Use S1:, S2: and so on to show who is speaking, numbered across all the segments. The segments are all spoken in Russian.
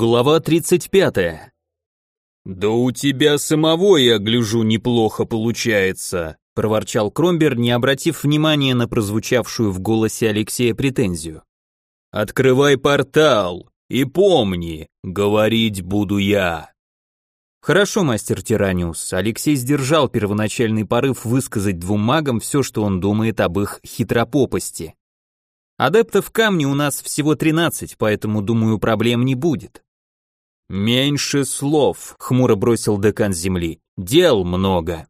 S1: Глава 35. «Да у тебя самого, я гляжу, неплохо получается», — проворчал Кромбер, не обратив внимания на прозвучавшую в голосе Алексея претензию. «Открывай портал и помни, говорить буду я». Хорошо, мастер Тираниус. Алексей сдержал первоначальный порыв высказать двум магам все, что он думает об их хитропопости. Адептов камня у нас всего 13, поэтому, думаю, проблем не будет. «Меньше слов», — хмуро бросил декан земли. «Дел много».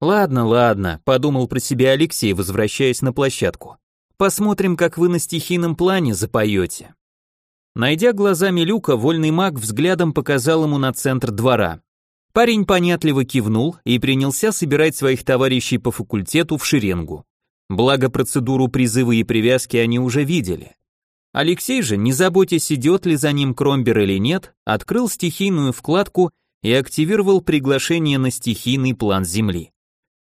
S1: «Ладно, ладно», — подумал про себя Алексей, возвращаясь на площадку. «Посмотрим, как вы на стихийном плане запоете». Найдя глазами Люка, вольный маг взглядом показал ему на центр двора. Парень понятливо кивнул и принялся собирать своих товарищей по факультету в шеренгу. Благо процедуру призыва и привязки они уже видели. Алексей же, не заботясь, идет ли за ним Кромбер или нет, открыл стихийную вкладку и активировал приглашение на стихийный план Земли.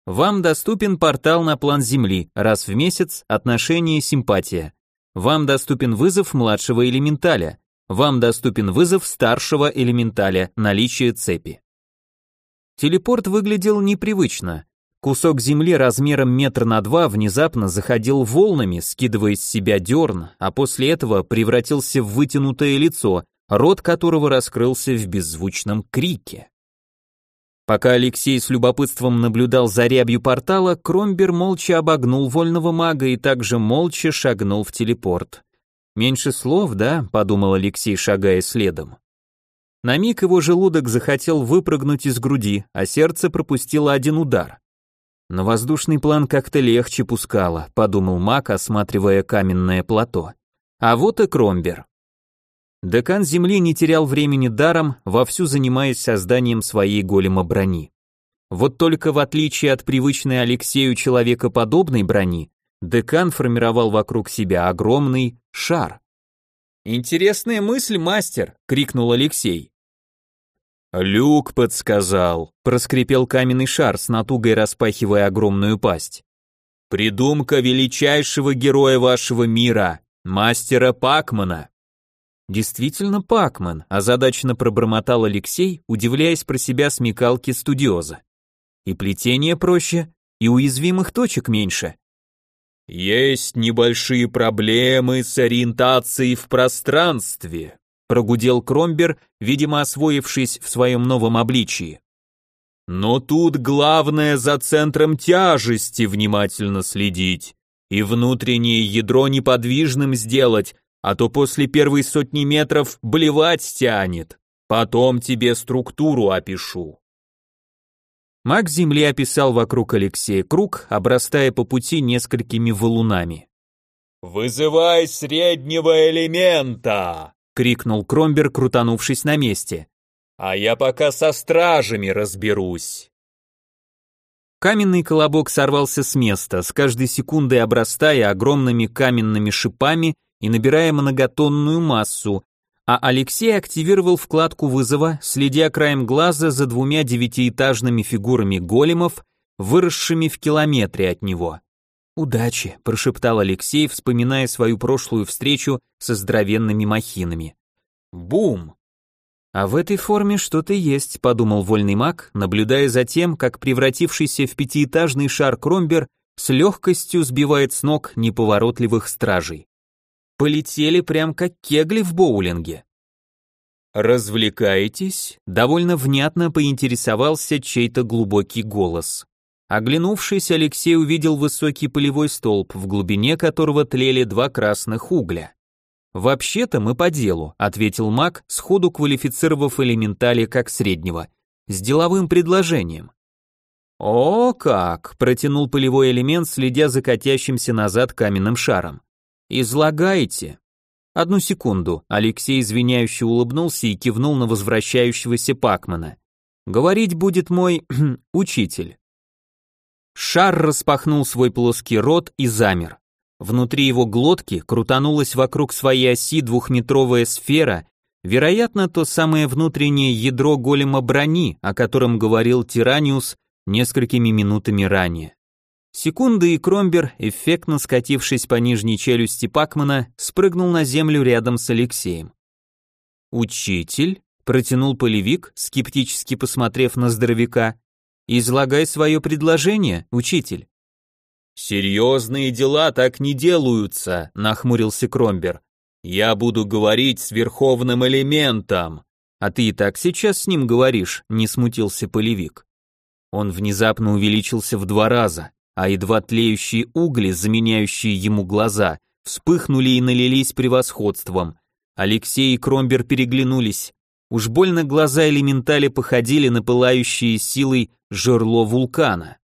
S1: Вам доступен портал на план Земли, раз в месяц, отношение, симпатия. Вам доступен вызов младшего элементаля. Вам доступен вызов старшего элементаля, наличие цепи. Телепорт выглядел непривычно. Кусок земли размером метр на два внезапно заходил волнами, скидывая с себя дерн, а после этого превратился в вытянутое лицо, рот которого раскрылся в беззвучном крике. Пока Алексей с любопытством наблюдал за рябью портала, Кромбер молча обогнул вольного мага и также молча шагнул в телепорт. «Меньше слов, да?» — подумал Алексей, шагая следом. На миг его желудок захотел выпрыгнуть из груди, а сердце пропустило один удар. Но воздушный план как-то легче пускало, подумал Мак, осматривая каменное плато. А вот и Кромбер. Декан Земли не терял времени даром, вовсю занимаясь созданием своей голема брони. Вот только в отличие от привычной Алексею человекоподобной брони, декан формировал вокруг себя огромный шар. «Интересная мысль, мастер!» — крикнул Алексей. «Люк подсказал», — проскрипел каменный шар с натугой распахивая огромную пасть. «Придумка величайшего героя вашего мира, мастера Пакмана». Действительно Пакман, озадаченно пробормотал Алексей, удивляясь про себя смекалки студиоза. И плетение проще, и уязвимых точек меньше. Есть небольшие проблемы с ориентацией в пространстве, прогудел Кромбер, видимо, освоившись в своем новом обличии. Но тут главное за центром тяжести внимательно следить и внутреннее ядро неподвижным сделать, а то после первой сотни метров блевать тянет. Потом тебе структуру опишу. Маг Земли описал вокруг Алексея круг, обрастая по пути несколькими валунами. «Вызывай среднего элемента!» Крикнул Кромбер, крутанувшись на месте. А я пока со стражами разберусь. Каменный колобок сорвался с места, с каждой секундой обрастая огромными каменными шипами и набирая многотонную массу, а Алексей активировал вкладку вызова, следя краем глаза за двумя девятиэтажными фигурами големов, выросшими в километре от него. «Удачи», – прошептал Алексей, вспоминая свою прошлую встречу со здоровенными махинами. «Бум!» «А в этой форме что-то есть», – подумал вольный маг, наблюдая за тем, как превратившийся в пятиэтажный шар Кромбер с легкостью сбивает с ног неповоротливых стражей. Полетели прям как кегли в боулинге. «Развлекаетесь?» – довольно внятно поинтересовался чей-то глубокий голос. Оглянувшись, Алексей увидел высокий полевой столб, в глубине которого тлели два красных угля. «Вообще-то мы по делу», — ответил маг, сходу квалифицировав элементали как среднего, с деловым предложением. «О, как!» — протянул полевой элемент, следя за катящимся назад каменным шаром. «Излагайте». Одну секунду, Алексей извиняюще улыбнулся и кивнул на возвращающегося Пакмана. «Говорить будет мой учитель». Шар распахнул свой плоский рот и замер. Внутри его глотки крутанулась вокруг своей оси двухметровая сфера, вероятно, то самое внутреннее ядро голема брони, о котором говорил Тираниус несколькими минутами ранее. Секунды и Кромбер, эффектно скатившись по нижней челюсти Пакмана, спрыгнул на землю рядом с Алексеем. «Учитель?» — протянул полевик, скептически посмотрев на здоровяка. «Излагай свое предложение, учитель».
S2: «Серьезные дела так не делаются», — нахмурился Кромбер. «Я буду говорить с верховным элементом».
S1: «А ты и так сейчас с ним говоришь», — не смутился полевик. Он внезапно увеличился в два раза, а едва тлеющие угли, заменяющие ему глаза, вспыхнули и налились превосходством. Алексей и Кромбер переглянулись. Уж больно глаза элементали походили на пылающие силой жерло вулкана.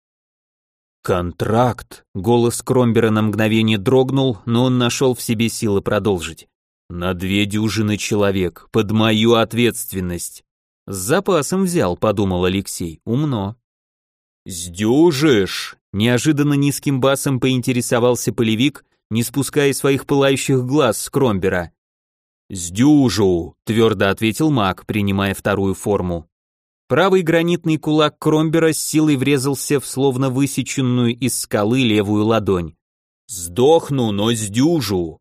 S1: «Контракт!» — голос Кромбера на мгновение дрогнул, но он нашел в себе силы продолжить. «На две дюжины человек, под мою ответственность». «С запасом взял», — подумал Алексей, — «умно».
S2: «Сдюжишь!»
S1: Неожиданно низким басом поинтересовался полевик, не спуская своих пылающих глаз с Кромбера.
S2: «Сдюжу», — твердо ответил маг, принимая вторую форму.
S1: Правый гранитный кулак Кромбера с силой врезался в словно высеченную из скалы левую ладонь.
S2: «Сдохну, но сдюжу!»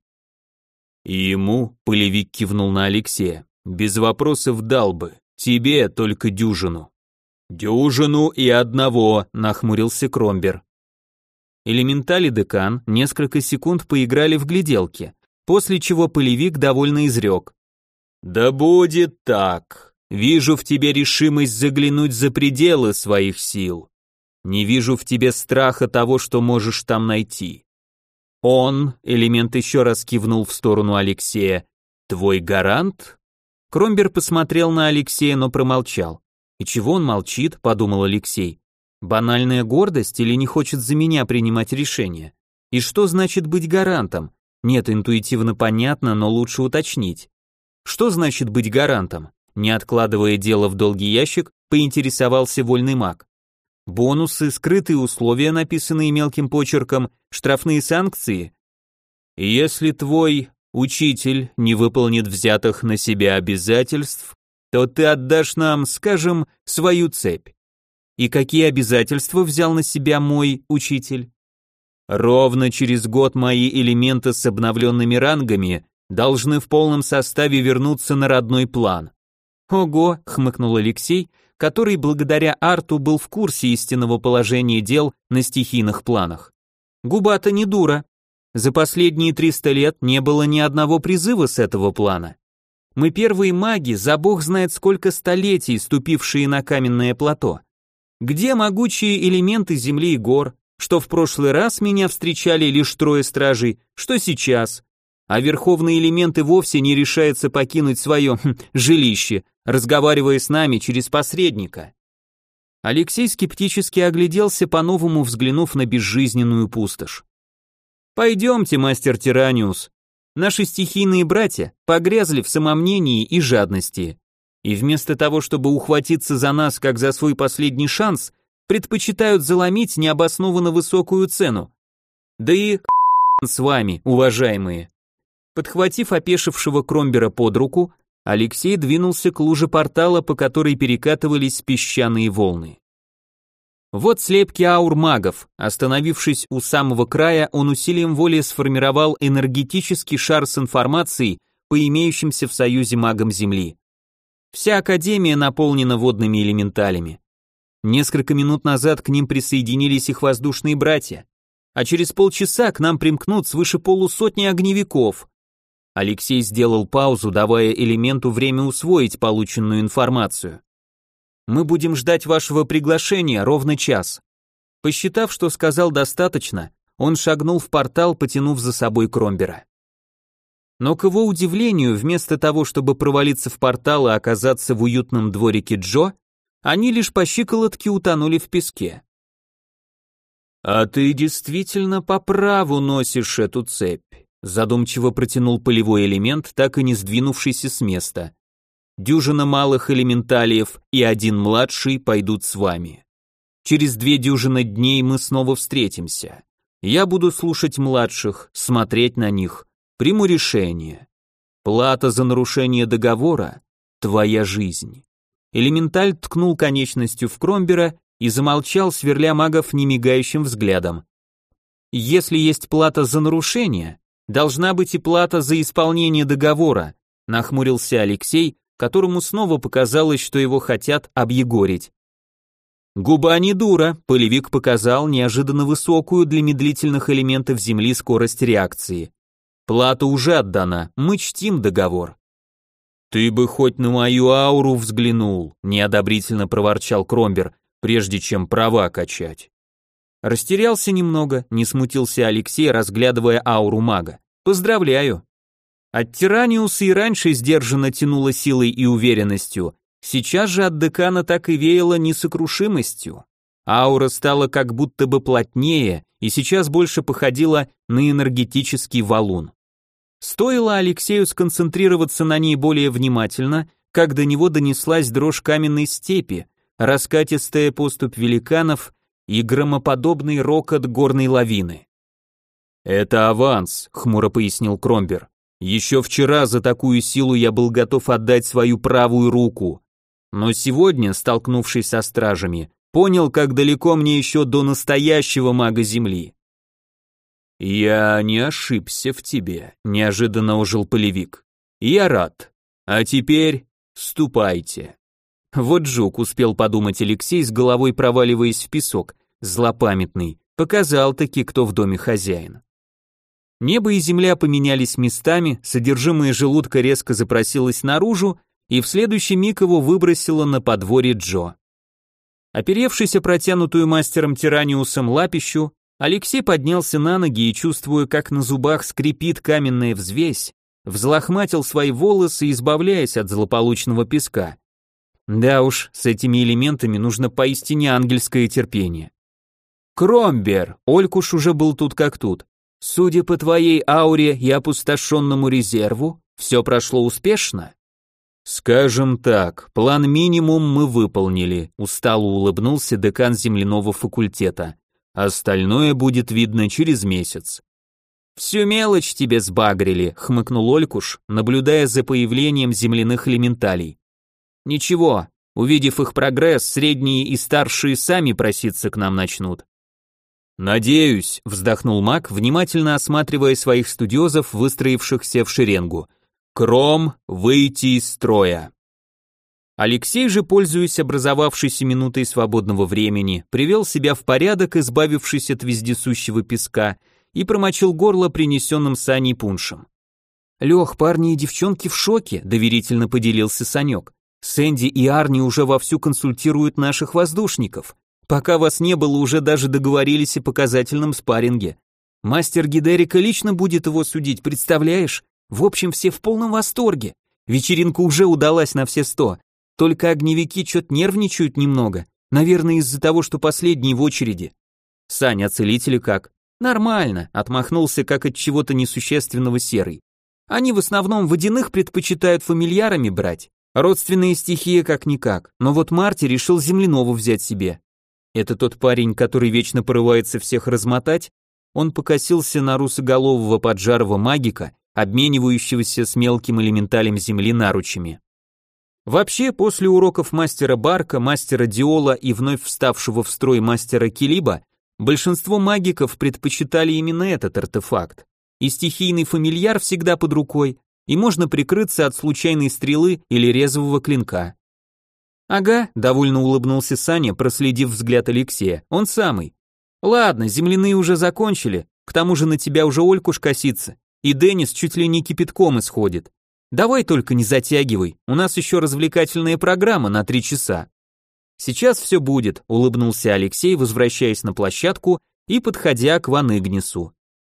S1: И ему, полевик кивнул на Алексея, без вопросов дал бы, тебе только дюжину.
S2: «Дюжину и одного», — нахмурился Кромбер.
S1: Элементали декан несколько секунд поиграли в гляделки, после чего полевик довольно изрек.
S2: «Да будет так. Вижу в тебе решимость заглянуть за пределы своих сил. Не вижу в тебе страха того, что можешь там найти. Он, элемент еще раз кивнул в сторону Алексея, твой гарант?» Кромбер посмотрел на Алексея, но промолчал. И чего он молчит, подумал Алексей. Банальная гордость или не хочет за меня принимать решения? И что значит быть гарантом? Нет, интуитивно понятно, но лучше уточнить. Что значит быть гарантом? Не откладывая дело в долгий ящик, поинтересовался вольный маг. Бонусы, скрытые условия, написанные мелким почерком, штрафные санкции. Если твой учитель не выполнит взятых на себя обязательств, то ты отдашь нам, скажем, свою цепь. И какие обязательства взял на себя мой учитель? Ровно через год мои элементы с обновленными рангами должны в полном составе вернуться на родной план. Ого, хмыкнул Алексей, который благодаря Арту был в курсе истинного положения дел на стихийных планах. Губа-то не дура. За последние 300 лет не было ни одного призыва с этого плана. Мы первые маги, за бог знает сколько столетий, ступившие на каменное плато. Где могучие элементы земли и гор, что в прошлый раз меня встречали лишь трое стражей, что сейчас? А верховные элементы вовсе не решаются покинуть свое хм, жилище, разговаривая с нами через посредника. Алексей скептически огляделся, по-новому взглянув на безжизненную пустошь. «Пойдемте, мастер Тираниус, Наши стихийные братья погрязли в самомнении и жадности. И вместо того, чтобы ухватиться за нас как за свой последний шанс, предпочитают заломить необоснованно высокую цену. Да и с вами, уважаемые. Подхватив опешившего Кромбера под руку, Алексей двинулся к луже портала, по которой перекатывались песчаные волны. Вот слепки аур магов. Остановившись у самого края, он усилием воли сформировал энергетический шар с информацией по имеющимся в союзе магам Земли. Вся Академия наполнена водными элементалями. Несколько минут назад к ним присоединились их воздушные братья, а через полчаса к нам примкнут свыше полусотни огневиков. Алексей сделал паузу, давая элементу время усвоить полученную информацию. Мы будем ждать вашего приглашения ровно час. Посчитав, что сказал достаточно, он шагнул в портал, потянув за собой Кромбера. Но к его удивлению, вместо того, чтобы провалиться в портал и оказаться в уютном дворике Джо, они лишь по щиколотке утонули в песке. «А ты действительно по праву носишь эту цепь», задумчиво протянул полевой элемент, так и не сдвинувшийся с места дюжина малых элементалиев и один младший пойдут с вами.
S1: Через две дюжины дней мы снова встретимся. Я буду слушать младших, смотреть на них, приму решение. Плата за нарушение договора — твоя жизнь. Элементаль ткнул конечностью в Кромбера и замолчал, сверля магов немигающим взглядом. Если есть плата за нарушение, должна быть и плата за исполнение договора, нахмурился Алексей, которому снова показалось, что его хотят объегорить. Губа не дура, полевик показал неожиданно высокую для медлительных элементов Земли скорость реакции. Плата уже отдана, мы чтим договор. Ты бы хоть на мою ауру взглянул, неодобрительно проворчал Кромбер, прежде чем права качать. Растерялся немного, не смутился Алексей, разглядывая ауру мага. Поздравляю. От Тираниуса и раньше сдержанно тянуло силой и уверенностью, сейчас же от декана так и веяло несокрушимостью. Аура стала как будто бы плотнее и сейчас больше походила на энергетический валун. Стоило Алексею сконцентрироваться на ней более внимательно, как до него донеслась дрожь каменной степи, раскатистая поступь великанов и громоподобный рокот горной лавины. «Это аванс», — хмуро пояснил Кромбер. «Еще вчера за такую силу я был готов отдать свою правую руку. Но сегодня, столкнувшись со стражами, понял, как далеко мне еще до настоящего мага Земли». «Я не ошибся в тебе», — неожиданно ожил полевик. «Я рад. А теперь ступайте». Вот жук, успел подумать Алексей, с головой проваливаясь в песок, злопамятный, показал-таки, кто в доме хозяин. Небо и земля поменялись местами, содержимое желудка резко запросилось наружу, и в следующий миг его выбросило на подворье Джо. Оперевшийся протянутую мастером Тираниусом лапищу, Алексей поднялся на ноги и, чувствуя, как на зубах скрипит каменная взвесь, взлохматил свои волосы, избавляясь от злополучного песка. Да уж, с этими элементами нужно поистине ангельское терпение. Кромбер, Олькуш уже был тут как тут. Судя по твоей ауре и опустошенному резерву, все прошло успешно? Скажем так, план минимум мы выполнили, устало улыбнулся декан земляного факультета. Остальное будет видно через месяц. Всю мелочь тебе сбагрили, хмыкнул Олькуш, наблюдая за появлением земляных элементалей. Ничего, увидев их прогресс, средние и старшие сами проситься к нам начнут. «Надеюсь», — вздохнул маг, внимательно осматривая своих студиозов, выстроившихся в шеренгу. «Кром, выйти из строя». Алексей же, пользуясь образовавшейся минутой свободного времени, привел себя в порядок, избавившись от вездесущего песка, и промочил горло принесенным Саней пуншем. «Лех, парни и девчонки в шоке», — доверительно поделился Санек. «Сэнди и Арни уже вовсю консультируют наших воздушников. Пока вас не было, уже даже договорились о показательном спарринге. Мастер Гидерика лично будет его судить, представляешь? В общем, все в полном восторге. Вечеринка уже удалась на все сто. Только огневики что-то нервничают немного. Наверное, из-за того, что последний в очереди. Саня, целители как? Нормально, отмахнулся как от чего-то несущественного серый. Они в основном водяных предпочитают фамильярами брать. Родственные стихии как-никак. Но вот Марти решил земляного взять себе. Это тот парень, который вечно порывается всех размотать? Он покосился на русоголового поджарого магика, обменивающегося с мелким элементалем земли наручами. Вообще, после уроков мастера Барка, мастера Диола и вновь вставшего в строй мастера Килиба, большинство магиков предпочитали именно этот артефакт. И стихийный фамильяр всегда под рукой, и можно прикрыться от случайной стрелы или резвого клинка. Ага, довольно улыбнулся Саня, проследив взгляд Алексея. Он самый. Ладно, земляные уже закончили, к тому же на тебя уже Олькуш косится, и Денис чуть ли не кипятком исходит. Давай только не затягивай, у нас еще развлекательная программа на три часа. Сейчас все будет, улыбнулся Алексей, возвращаясь на площадку и подходя к Ван Игнису.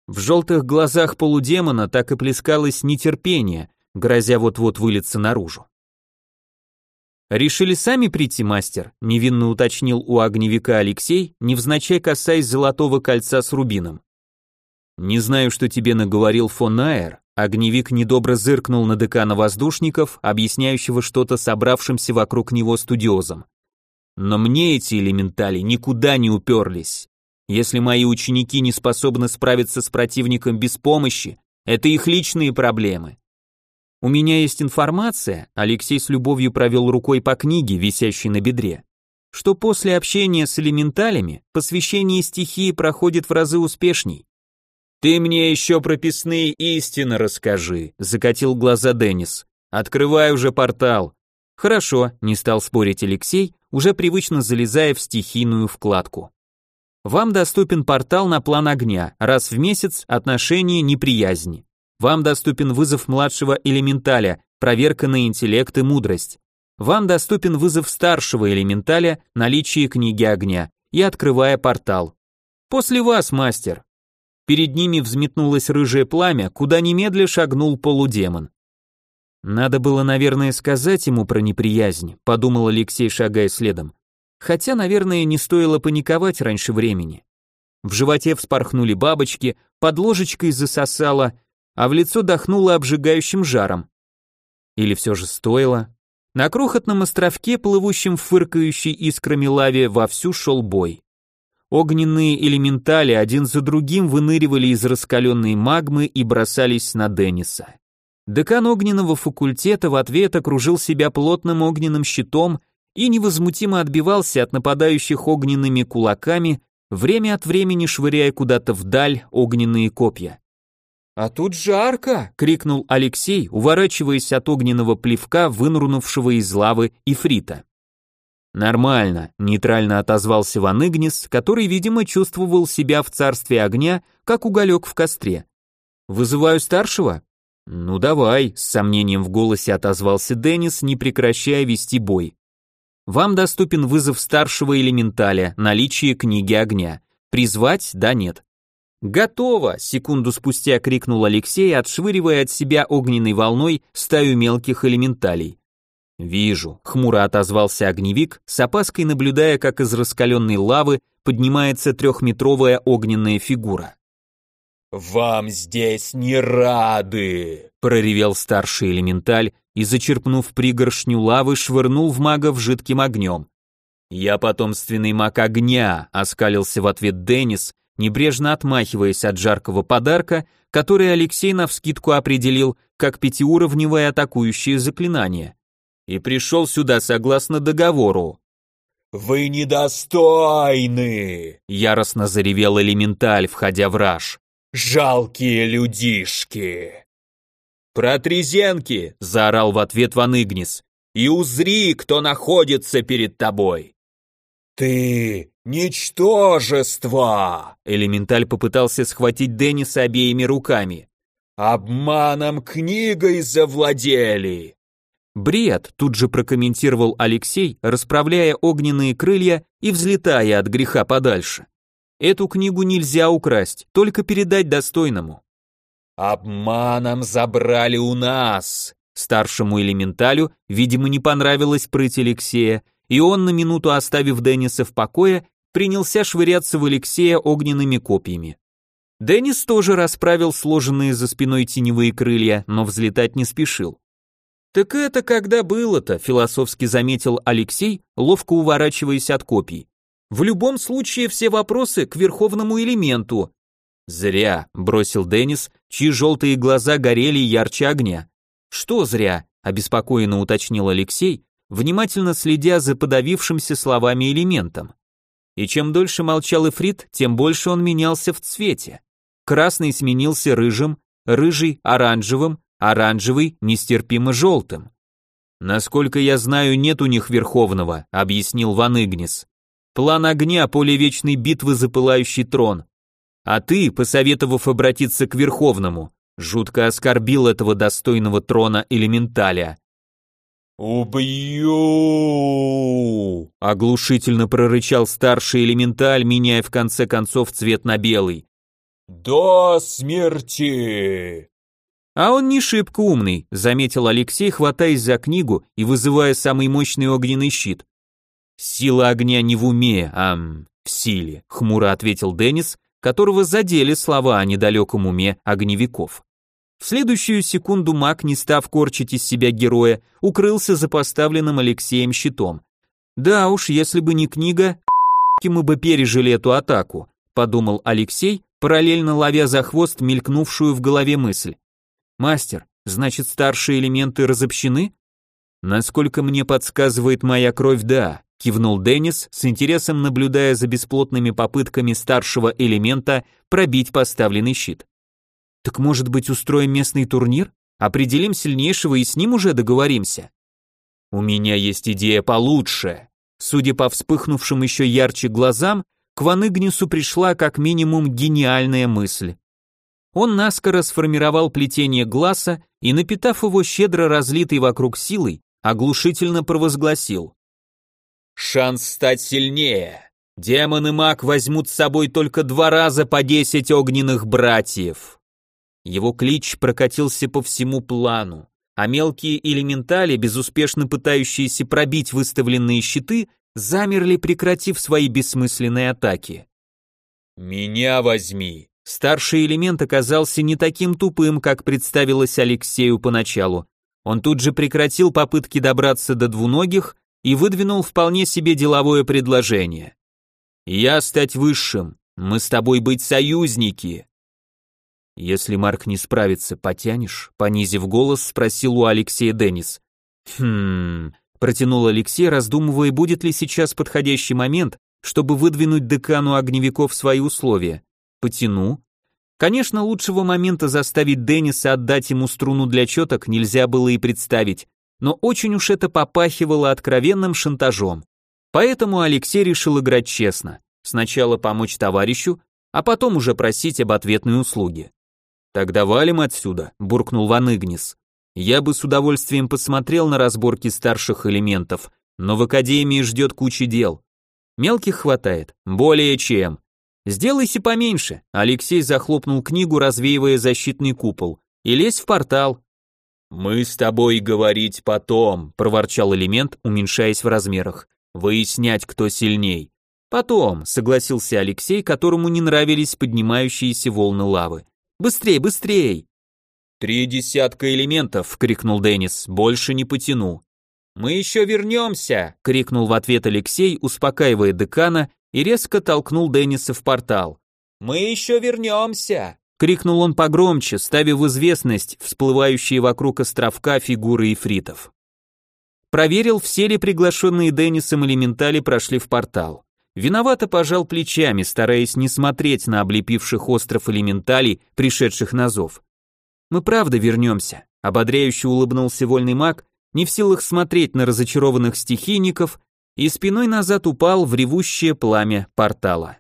S1: В желтых глазах полудемона так и плескалось нетерпение, грозя вот-вот вылиться наружу. «Решили сами прийти, мастер?» — невинно уточнил у огневика Алексей, невзначай касаясь золотого кольца с рубином. «Не знаю, что тебе наговорил фон Айер», огневик недобро зыркнул на декана воздушников, объясняющего что-то собравшимся вокруг него студиозам. Но мне эти элементали никуда не уперлись. Если мои ученики не способны справиться с противником без помощи, это их личные проблемы. У меня есть информация, Алексей с любовью провел рукой по книге, висящей на бедре, что после общения с элементалями посвящение стихии проходит в разы успешней. «Ты мне еще прописные истины расскажи», — закатил глаза Деннис. «Открывай уже портал». «Хорошо», — не стал спорить Алексей, уже привычно залезая в стихийную вкладку. Вам доступен портал на план огня, раз в месяц отношения неприязни. Вам доступен вызов младшего элементаля, проверка на интеллект и мудрость. Вам доступен вызов старшего элементаля, наличие книги огня и открывая портал. После вас, мастер. Перед ними взметнулось рыжее пламя, куда немедля шагнул полудемон. Надо было, наверное, сказать ему про неприязнь, подумал Алексей, шагая следом. Хотя, наверное, не стоило паниковать раньше времени. В животе вспорхнули бабочки, под ложечкой засосало, а в лицо дохнуло обжигающим жаром. Или все же стоило? На крохотном островке, плывущем в фыркающей искрами лаве, вовсю шел бой. Огненные элементали один за другим выныривали из раскаленной магмы и бросались на Денниса. Декан огненного факультета в ответ окружил себя плотным огненным щитом и невозмутимо отбивался от нападающих огненными кулаками, время от времени швыряя куда-то вдаль огненные копья. «А тут жарко!» — крикнул Алексей, уворачиваясь от огненного плевка, вынурнувшего из лавы Ифрита. «Нормально», — нейтрально отозвался Ван Игнис, который, видимо, чувствовал себя в царстве огня, как уголек в костре. «Вызываю старшего?» «Ну давай», — с сомнением в голосе отозвался Деннис, не прекращая вести бой. Вам доступен вызов старшего элементаля, наличие книги огня. Призвать? Да, нет. «Готово!» — секунду спустя крикнул Алексей, отшвыривая от себя огненной волной стаю мелких элементалей. «Вижу», — хмуро отозвался огневик, с опаской наблюдая, как из раскаленной лавы поднимается трехметровая огненная фигура.
S3: «Вам здесь не рады!» — проревел старший элементаль, и, зачерпнув пригоршню лавы, швырнул в магов жидким огнем. «Я потомственный маг огня», — оскалился в ответ Деннис, небрежно отмахиваясь от жаркого подарка, который Алексей навскидку определил как пятиуровневое атакующее заклинание. И пришел сюда согласно договору. «Вы недостойны!»
S1: — яростно заревел элементаль, входя в раж.
S3: «Жалкие людишки!»
S1: «Протрезенки!» — заорал в ответ Ван Игнис. «И узри, кто находится перед тобой!»
S3: «Ты ничтожество!»
S1: Элементаль попытался схватить Денниса обеими руками.
S3: «Обманом книгой завладели!»
S1: «Бред!» — тут же прокомментировал Алексей, расправляя огненные крылья и взлетая от греха подальше. «Эту книгу нельзя украсть, только передать достойному».
S3: «Обманом забрали у нас!»
S1: Старшему элементалю, видимо, не понравилась прыть Алексея, и он, на минуту оставив Денниса в покое, принялся швыряться в Алексея огненными копьями. Деннис тоже расправил сложенные за спиной теневые крылья, но взлетать не спешил. «Так это когда было-то?» — философски заметил Алексей, ловко уворачиваясь от копий. «В любом случае все вопросы к верховному элементу, «Зря», — бросил Деннис, чьи желтые глаза горели ярче огня. «Что зря?» — обеспокоенно уточнил Алексей, внимательно следя за подавившимся словами элементом. И чем дольше молчал Эфрит, тем больше он менялся в цвете. Красный сменился рыжим, рыжий — оранжевым, оранжевый — нестерпимо желтым. «Насколько я знаю, нет у них Верховного», — объяснил Ван Игнис. «План огня, поле вечной битвы за пылающий трон. А ты, посоветовав обратиться к Верховному, жутко оскорбил этого достойного трона элементаля.
S3: «Убью!»
S1: — оглушительно прорычал старший элементаль, меняя в конце концов цвет на белый.
S3: «До смерти!»
S1: «А он не шибко умный», — заметил Алексей, хватаясь за книгу и вызывая самый мощный огненный щит. «Сила огня не в уме, а в силе», — хмуро ответил Деннис, которого задели слова о недалеком уме огневиков. В следующую секунду маг, не став корчить из себя героя, укрылся за поставленным Алексеем щитом.
S2: Да уж, если бы не книга, мы бы пережили эту атаку, подумал Алексей, параллельно ловя за хвост мелькнувшую в голове мысль. Мастер, значит, старшие элементы разобщены? Насколько мне подсказывает моя кровь, да, кивнул Деннис, с интересом наблюдая за бесплотными попытками старшего элемента пробить поставленный щит. Так может быть, устроим местный турнир? Определим сильнейшего и с ним уже договоримся. У меня есть идея получше. Судя по вспыхнувшим еще ярче глазам, к Ваныгнису пришла как минимум гениальная мысль. Он наскоро сформировал плетение глаза и, напитав его щедро разлитой вокруг силой, оглушительно провозгласил. «Шанс стать сильнее. Демон и маг возьмут с собой только два раза по десять огненных братьев». Его клич прокатился по всему плану, а мелкие элементали, безуспешно пытающиеся пробить выставленные щиты, замерли, прекратив свои бессмысленные атаки. «Меня возьми!» Старший элемент оказался не таким тупым, как представилось Алексею поначалу. Он тут же прекратил попытки добраться до двуногих и выдвинул вполне себе деловое предложение. «Я стать высшим, мы с тобой быть союзники». «Если Марк не справится, потянешь?» Понизив голос, спросил у Алексея Деннис. «Хм...» Протянул Алексей, раздумывая, будет ли сейчас подходящий момент, чтобы выдвинуть декану огневиков свои условия. Потяну. Конечно, лучшего момента заставить Денниса отдать ему струну для четок нельзя было и представить, но очень уж это попахивало откровенным шантажом. Поэтому Алексей решил играть честно. Сначала помочь товарищу, а потом уже просить об ответной услуге. «Тогда валим отсюда», — буркнул Ван Игнис. Я бы с удовольствием посмотрел на разборки старших элементов, но в академии ждет куча дел. Мелких хватает, более чем. Сделайся поменьше. Алексей захлопнул книгу, развеивая защитный купол. И лезь в портал. Мы с тобой говорить потом, проворчал элемент, уменьшаясь в размерах. Выяснять, кто сильней. Потом, согласился Алексей, которому не нравились поднимающиеся волны лавы. Быстрей, быстрей. «Три десятка элементов!» — крикнул Деннис. «Больше не потяну!» «Мы еще вернемся!» — крикнул в ответ Алексей, успокаивая декана и резко толкнул Денниса в портал. «Мы еще вернемся!» — крикнул он погромче, ставя в известность всплывающие вокруг островка фигуры ифритов. Проверил, все ли приглашенные Деннисом элементали прошли в портал. Виновато пожал плечами, стараясь не смотреть на облепивших остров элементалей, пришедших на зов. Мы правда вернемся», — ободряюще улыбнулся вольный маг, не в силах смотреть на разочарованных стихийников, и спиной назад упал в ревущее пламя портала.